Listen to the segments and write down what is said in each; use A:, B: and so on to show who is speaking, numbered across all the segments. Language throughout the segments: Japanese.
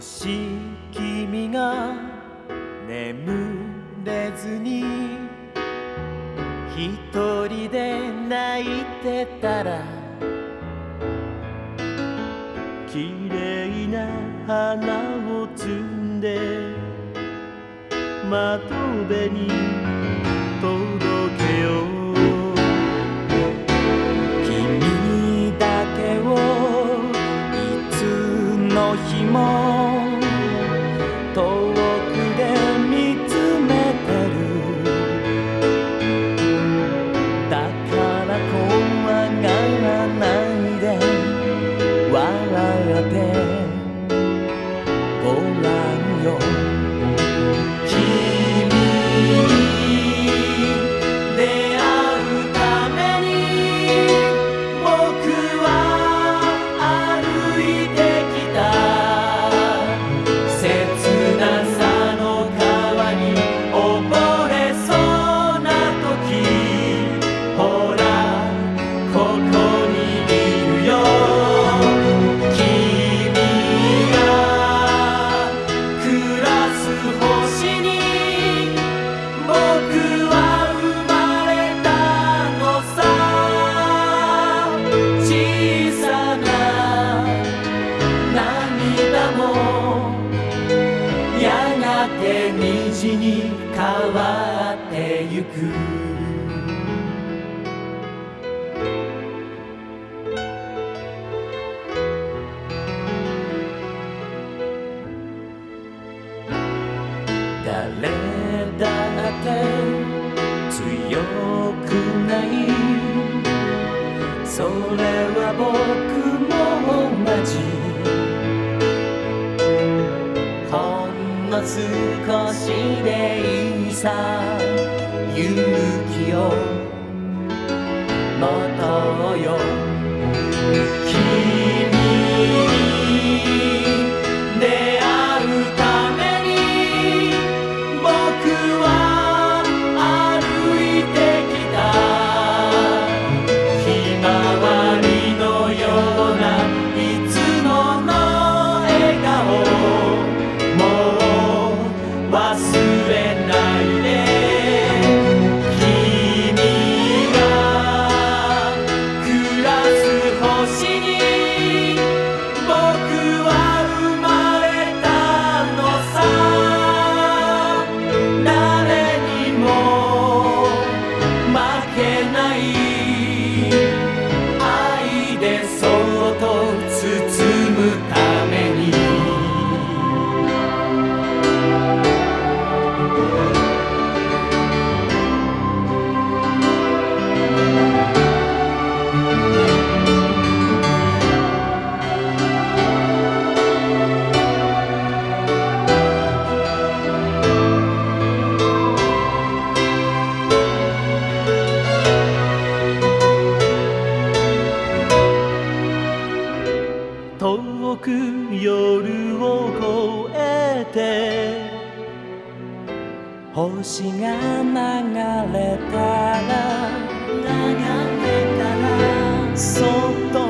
A: もし君が眠れずに一人で泣いてたら綺麗な花を摘んで窓辺に届けよう。誰だって強くない。それは僕も同じ。ほんの少しでいいさ。勇気を持とうよ。君に出会うために僕は Cassini. 星が流れたら流れたらそっと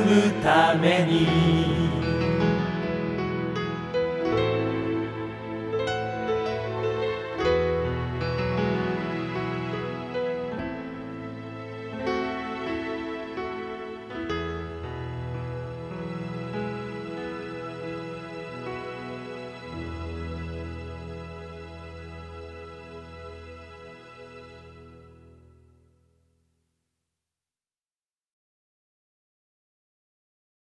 A: むために」